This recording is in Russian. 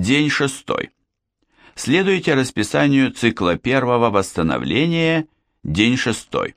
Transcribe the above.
День шестой. Следуйте расписанию цикла первого восстановления, день шестой.